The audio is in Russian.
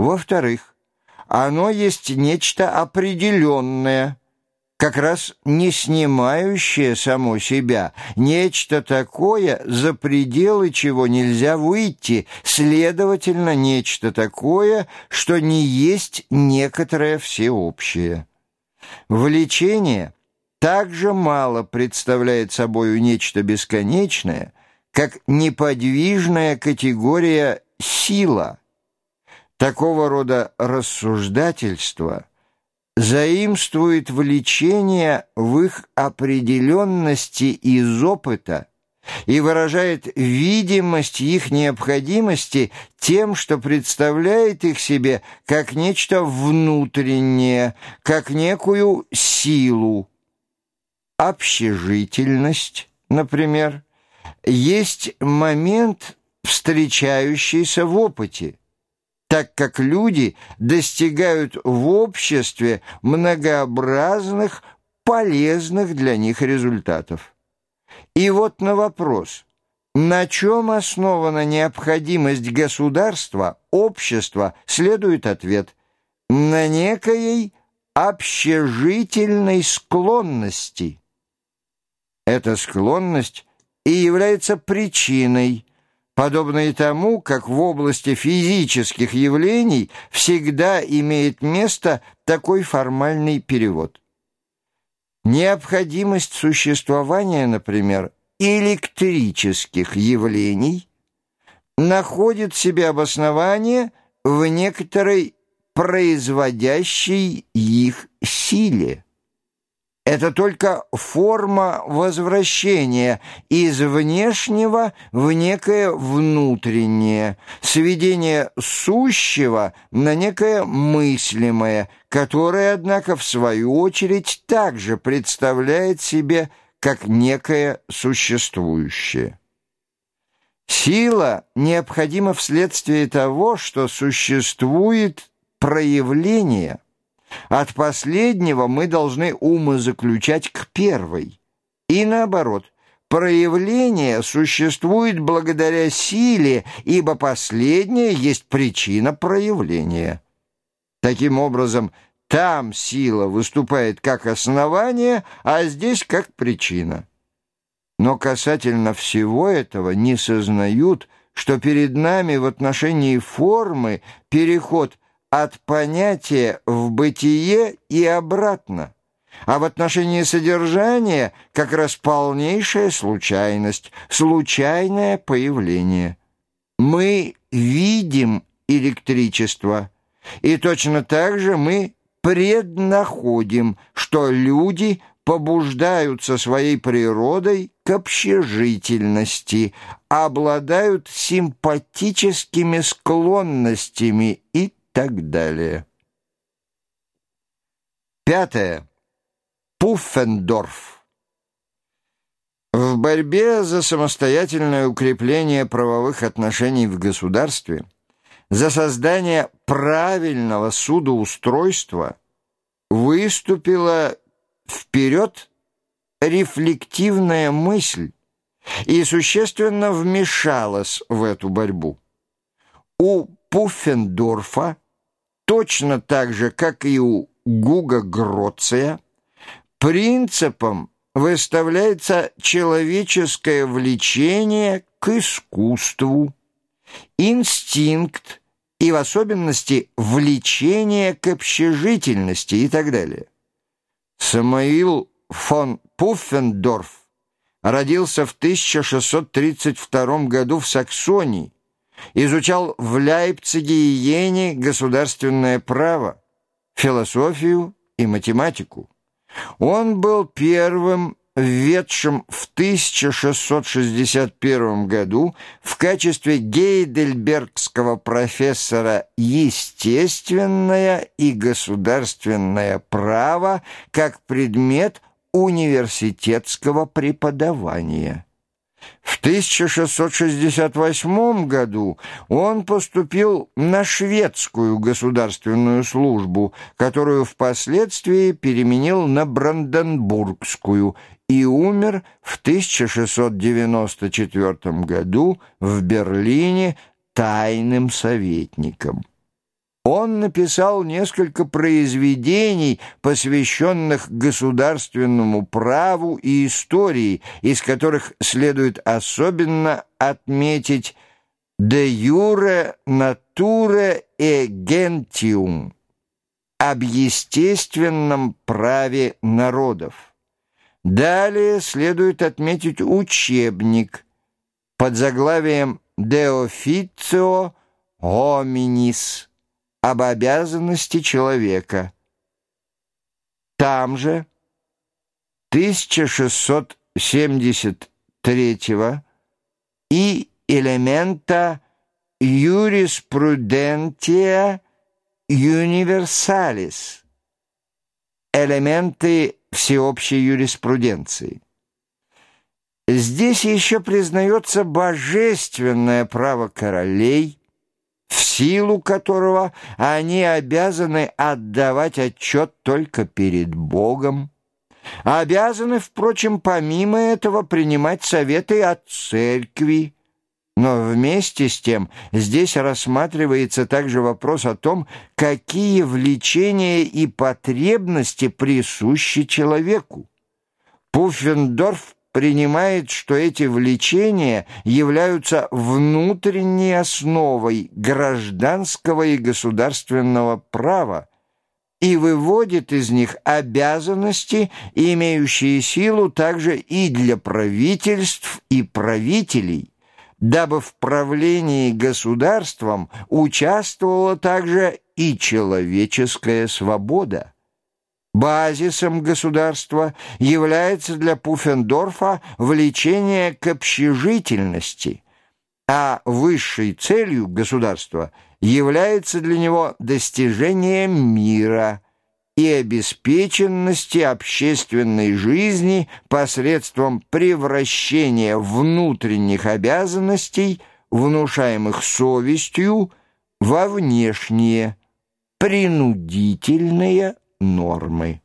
Во-вторых, оно есть нечто определенное, как раз не снимающее само себя, нечто такое, за пределы чего нельзя выйти, следовательно, нечто такое, что не есть некоторое всеобщее. Влечение также мало представляет собою нечто бесконечное, как неподвижная категория «сила». Такого рода рассуждательство заимствует влечение в их определенности из опыта и выражает видимость их необходимости тем, что представляет их себе как нечто внутреннее, как некую силу. Общежительность, например, есть момент, встречающийся в опыте, так как люди достигают в обществе многообразных, полезных для них результатов. И вот на вопрос, на чем основана необходимость государства, общества, следует ответ на некоей общежительной склонности. Эта склонность и является причиной, подобной тому, как в области физических явлений всегда имеет место такой формальный перевод. Необходимость существования, например, электрических явлений находит себе обоснование в некоторой производящей их силе. Это только форма возвращения из внешнего в некое внутреннее, сведение сущего на некое мыслимое, которое, однако, в свою очередь также представляет себе как некое существующее. Сила необходима вследствие того, что существует проявление – от последнего мы должны умозаключать к первой. И наоборот, проявление существует благодаря силе, ибо последнее есть причина проявления. Таким образом, там сила выступает как основание, а здесь как причина. Но касательно всего этого не сознают, что перед нами в отношении формы переход от понятия в бытие и обратно. А в отношении содержания как раз полнейшая случайность, случайное появление. Мы видим электричество, и точно так же мы преднаходим, что люди побуждаются своей природой к общежительности, обладают симпатическими склонностями и так далее. Пятое. Пуффендорф. В борьбе за самостоятельное укрепление правовых отношений в государстве, за создание правильного судоустройства выступила вперед рефлективная мысль и существенно вмешалась в эту борьбу. У Пуффендорфа точно так же, как и у Гуга Гроция, принципом выставляется человеческое влечение к искусству, инстинкт и в особенности влечение к общежительности и так далее. Самуил фон Пуффендорф родился в 1632 году в Саксонии, изучал в Ляйпциге и Йене государственное право, философию и математику. Он был первым введшим в 1661 году в качестве гейдельбергского профессора естественное и государственное право как предмет университетского преподавания. В 1668 году он поступил на шведскую государственную службу, которую впоследствии переменил на Бранденбургскую и умер в 1694 году в Берлине тайным советником. Он написал несколько произведений, посвященных государственному праву и истории, из которых следует особенно отметить «De jure nature e gentium» об естественном праве народов. Далее следует отметить учебник под заглавием «De officio hominis» об обязанности человека. Там же 1673 и элемента юриспрудентия universalis элементы всеобщей юриспруденции. Здесь еще признается божественное право королей – силу которого они обязаны отдавать отчет только перед Богом, обязаны, впрочем, помимо этого принимать советы от церкви, но вместе с тем здесь рассматривается также вопрос о том, какие влечения и потребности присущи человеку. Пуффендорф принимает, что эти влечения являются внутренней основой гражданского и государственного права и выводит из них обязанности, имеющие силу также и для правительств и правителей, дабы в правлении государством участвовала также и человеческая свобода. Базисом государства является для Пуффендорфа влечение к общежительности, а высшей целью государства является для него достижение мира и обеспеченности общественной жизни посредством превращения внутренних обязанностей, внушаемых совестью, во внешние, принудительные нормы.